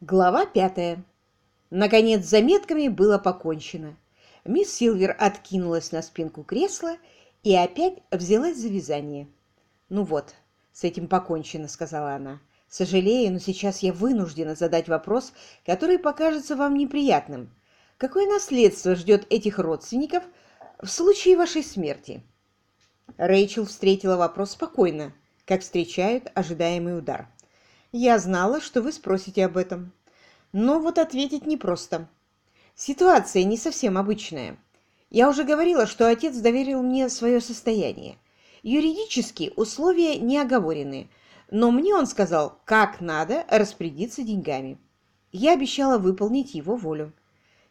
Глава пятая. Наконец, заметками было покончено. Мисс Силвер откинулась на спинку кресла и опять взялась за вязание. «Ну вот, с этим покончено», — сказала она. «Сожалею, но сейчас я вынуждена задать вопрос, который покажется вам неприятным. Какое наследство ждет этих родственников в случае вашей смерти?» Рэйчел встретила вопрос спокойно, как встречают ожидаемый удар. Я знала, что вы спросите об этом. Но вот ответить непросто. Ситуация не совсем обычная. Я уже говорила, что отец доверил мне свое состояние. Юридически условия не оговорены, но мне он сказал, как надо распорядиться деньгами. Я обещала выполнить его волю.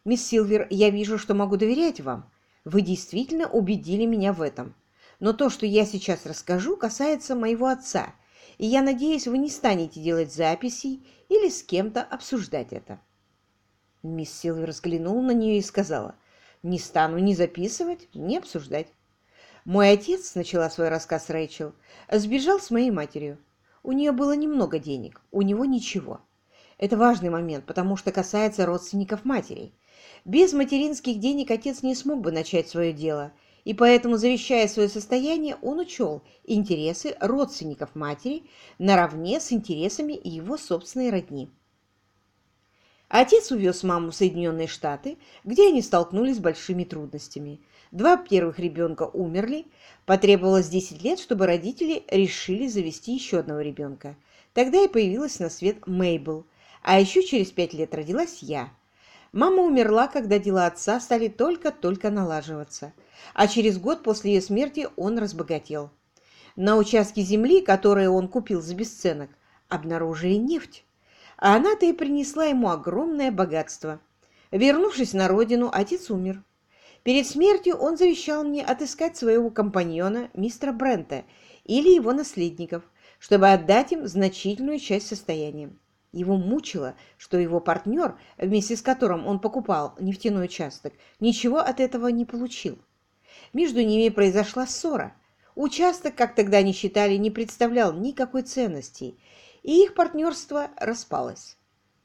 «Мисс Силвер, я вижу, что могу доверять вам. Вы действительно убедили меня в этом. Но то, что я сейчас расскажу, касается моего отца – и я надеюсь, вы не станете делать записей или с кем-то обсуждать это. Мисс Силвер взглянула на нее и сказала, «Не стану ни записывать, ни обсуждать». «Мой отец», — начала свой рассказ Рэйчел, — «сбежал с моей матерью. У нее было немного денег, у него ничего. Это важный момент, потому что касается родственников матери. Без материнских денег отец не смог бы начать свое дело — и поэтому, завещая свое состояние, он учел интересы родственников матери наравне с интересами его собственной родни. Отец увез маму в Соединенные Штаты, где они столкнулись с большими трудностями. Два первых ребенка умерли, потребовалось 10 лет, чтобы родители решили завести еще одного ребенка. Тогда и появилась на свет Мейбл, а еще через пять лет родилась я. Мама умерла, когда дела отца стали только-только налаживаться – а через год после ее смерти он разбогател. На участке земли, который он купил за бесценок, обнаружили нефть, а она-то и принесла ему огромное богатство. Вернувшись на родину, отец умер. Перед смертью он завещал мне отыскать своего компаньона, мистера Брента, или его наследников, чтобы отдать им значительную часть состояния. Его мучило, что его партнер, вместе с которым он покупал нефтяной участок, ничего от этого не получил. Между ними произошла ссора. Участок, как тогда они считали, не представлял никакой ценности, и их партнерство распалось.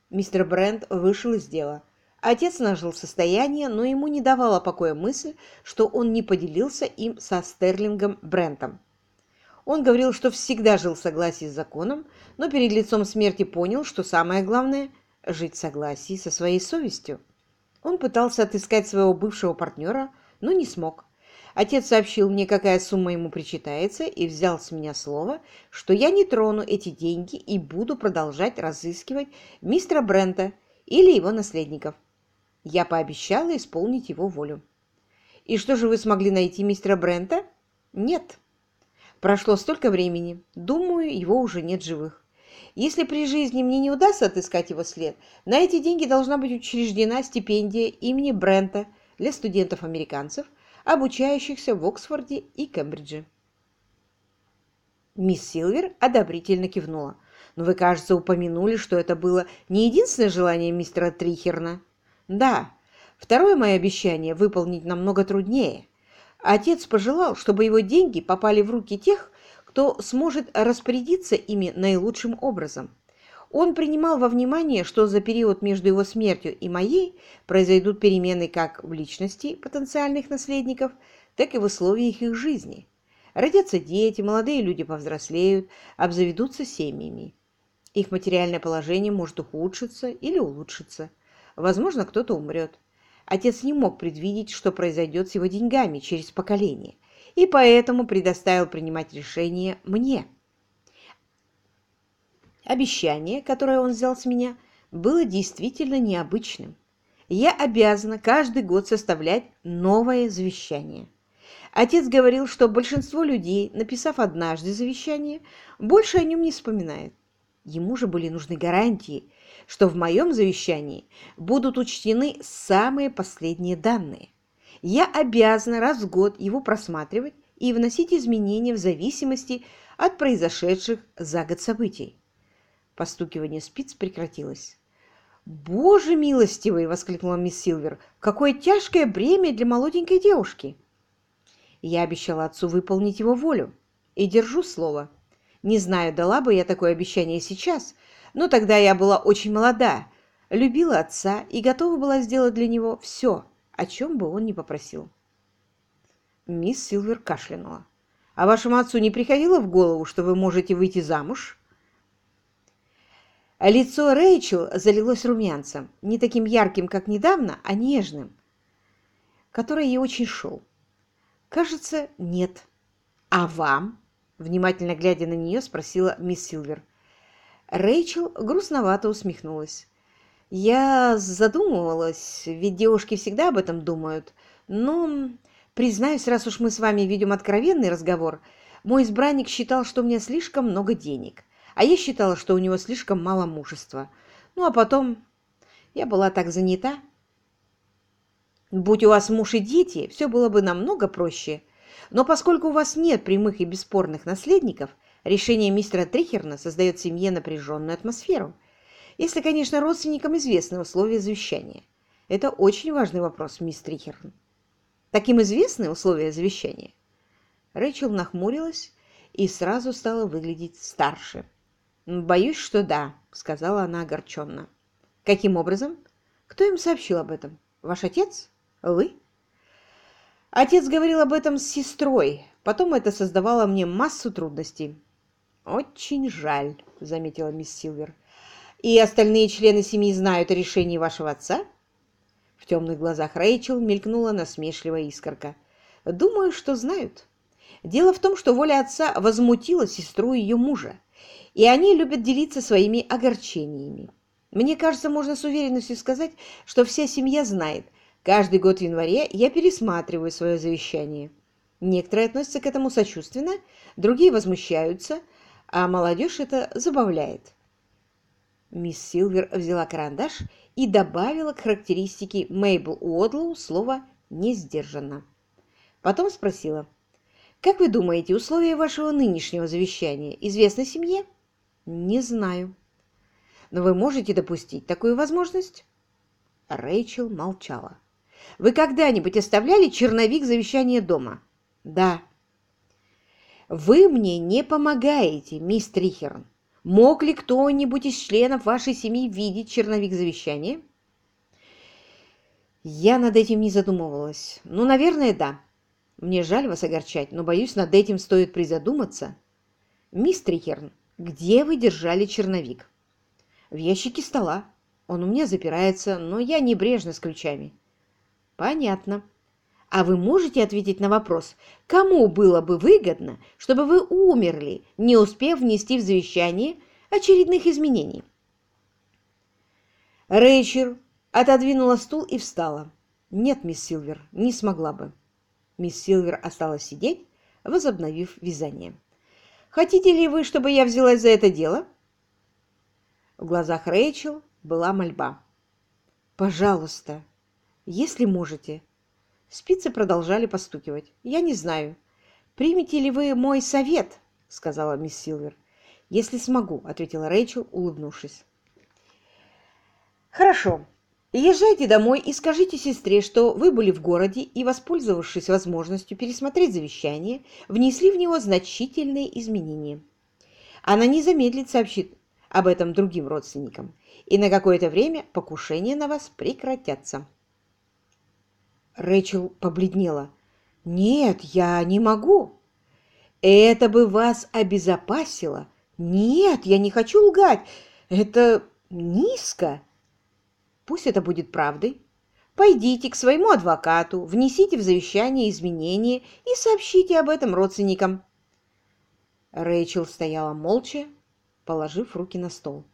Мистер Брент вышел из дела. Отец нажил состояние, но ему не давала покоя мысль, что он не поделился им со Стерлингом Брентом. Он говорил, что всегда жил в согласии с законом, но перед лицом смерти понял, что самое главное – жить в согласии со своей совестью. Он пытался отыскать своего бывшего партнера, но не смог. Отец сообщил мне, какая сумма ему причитается, и взял с меня слово, что я не трону эти деньги и буду продолжать разыскивать мистера Брента или его наследников. Я пообещала исполнить его волю. «И что же вы смогли найти мистера Брента?» «Нет. Прошло столько времени. Думаю, его уже нет живых. Если при жизни мне не удастся отыскать его след, на эти деньги должна быть учреждена стипендия имени Брента для студентов-американцев – обучающихся в Оксфорде и Кембридже. Мисс Силвер одобрительно кивнула. «Но вы, кажется, упомянули, что это было не единственное желание мистера Трихерна?» «Да. Второе мое обещание выполнить намного труднее. Отец пожелал, чтобы его деньги попали в руки тех, кто сможет распорядиться ими наилучшим образом. Он принимал во внимание, что за период между его смертью и моей произойдут перемены как в личности потенциальных наследников, так и в условиях их жизни. Родятся дети, молодые люди повзрослеют, обзаведутся семьями. Их материальное положение может ухудшиться или улучшиться. Возможно, кто-то умрет. Отец не мог предвидеть, что произойдет с его деньгами через поколение, и поэтому предоставил принимать решение мне – Обещание, которое он взял с меня, было действительно необычным. Я обязана каждый год составлять новое завещание. Отец говорил, что большинство людей, написав однажды завещание, больше о нем не вспоминает. Ему же были нужны гарантии, что в моем завещании будут учтены самые последние данные. Я обязана раз в год его просматривать и вносить изменения в зависимости от произошедших за год событий. Постукивание спиц прекратилось. «Боже милостивый!» — воскликнула мисс Силвер. «Какое тяжкое бремя для молоденькой девушки!» Я обещала отцу выполнить его волю. И держу слово. Не знаю, дала бы я такое обещание сейчас, но тогда я была очень молода, любила отца и готова была сделать для него все, о чем бы он ни попросил. Мисс Силвер кашлянула. «А вашему отцу не приходило в голову, что вы можете выйти замуж?» Лицо Рэйчел залилось румянцем, не таким ярким, как недавно, а нежным, который ей очень шел. «Кажется, нет. А вам?» Внимательно глядя на нее, спросила мисс Силвер. Рэйчел грустновато усмехнулась. «Я задумывалась, ведь девушки всегда об этом думают. Но, признаюсь, раз уж мы с вами ведем откровенный разговор, мой избранник считал, что у меня слишком много денег, а я считала, что у него слишком мало мужества. Ну, а потом я была так занята. Будь у вас муж и дети, все было бы намного проще. Но поскольку у вас нет прямых и бесспорных наследников, решение мистера Трихерна создает в семье напряженную атмосферу – если, конечно, родственникам известны условия завещания. Это очень важный вопрос, мисс Трихерн. Таким известны условия завещания? Рэйчел нахмурилась и сразу стала выглядеть старше. «Боюсь, что да», — сказала она огорченно. «Каким образом? Кто им сообщил об этом? Ваш отец? Вы?» Отец говорил об этом с сестрой. Потом это создавало мне массу трудностей. «Очень жаль», — заметила мисс Силвер. И остальные члены семьи знают о решении вашего отца?» В темных глазах Рэйчел мелькнула насмешливая искорка. «Думаю, что знают. Дело в том, что воля отца возмутила сестру ее мужа, и они любят делиться своими огорчениями. Мне кажется, можно с уверенностью сказать, что вся семья знает. Каждый год в январе я пересматриваю свое завещание. Некоторые относятся к этому сочувственно, другие возмущаются, а молодежь это забавляет. Мисс Силвер взяла карандаш и добавила к характеристике Мейбл Уодлоу слово «не сдержанно». Потом спросила, «Как вы думаете, условия вашего нынешнего завещания известны семье?» «Не знаю». «Но вы можете допустить такую возможность?» Рэйчел молчала. «Вы когда-нибудь оставляли черновик завещания дома?» «Да». «Вы мне не помогаете, мисс Трихерн. Мог ли кто-нибудь из членов вашей семьи видеть черновик завещания? Я над этим не задумывалась. Ну, наверное, да. Мне жаль вас огорчать, но, боюсь, над этим стоит призадуматься. Мистер Херн, где вы держали черновик? В ящике стола. Он у меня запирается, но я небрежно с ключами. Понятно. А вы можете ответить на вопрос, кому было бы выгодно, чтобы вы умерли, не успев внести в завещание очередных изменений? Рэйчер отодвинула стул и встала. Нет, мисс Силвер, не смогла бы. Мисс Силвер осталась сидеть, возобновив вязание. «Хотите ли вы, чтобы я взялась за это дело?» В глазах Рэйчел была мольба. «Пожалуйста, если можете, Спицы продолжали постукивать. «Я не знаю. Примете ли вы мой совет?» — сказала мисс Силвер. «Если смогу», — ответила Рэйчел, улыбнувшись. «Хорошо. Езжайте домой и скажите сестре, что вы были в городе и, воспользовавшись возможностью пересмотреть завещание, внесли в него значительные изменения. Она не замедлит сообщит об этом другим родственникам, и на какое-то время покушения на вас прекратятся». Рэйчел побледнела. «Нет, я не могу». «Это бы вас обезопасило». «Нет, я не хочу лгать. Это низко». «Пусть это будет правдой. Пойдите к своему адвокату, внесите в завещание изменения и сообщите об этом родственникам». Рэйчел стояла молча, положив руки на стол.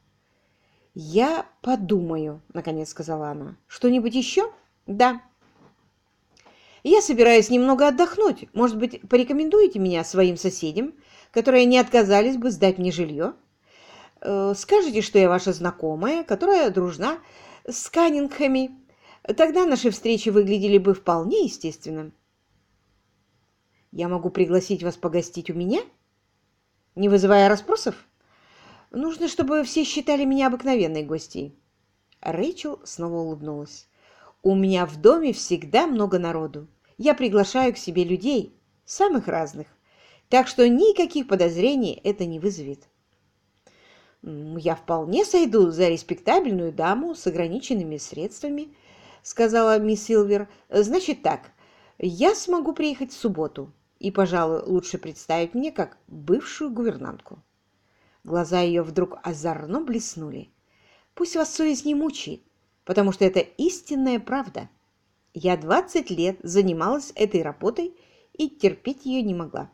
«Я подумаю», — наконец сказала она. «Что-нибудь еще?» «Да». Я собираюсь немного отдохнуть. Может быть, порекомендуете меня своим соседям, которые не отказались бы сдать мне жилье? Э, скажите, что я ваша знакомая, которая дружна с Каннингхами. Тогда наши встречи выглядели бы вполне естественным. Я могу пригласить вас погостить у меня, не вызывая расспросов? Нужно, чтобы все считали меня обыкновенной гостьей. Рэйчел снова улыбнулась. У меня в доме всегда много народу я приглашаю к себе людей, самых разных, так что никаких подозрений это не вызовет. «Я вполне сойду за респектабельную даму с ограниченными средствами», — сказала мисс Силвер. «Значит так, я смогу приехать в субботу, и, пожалуй, лучше представить мне как бывшую гувернантку». Глаза ее вдруг озорно блеснули. «Пусть вас совесть не мучает, потому что это истинная правда. Я двадцать лет занималась этой работой и терпеть ее не могла.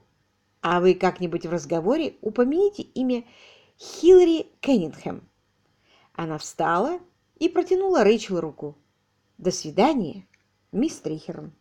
А вы как-нибудь в разговоре упомяните имя Хиллари Кеннингхэм. Она встала и протянула Рэйчел руку. «До свидания, мисс Трихерн».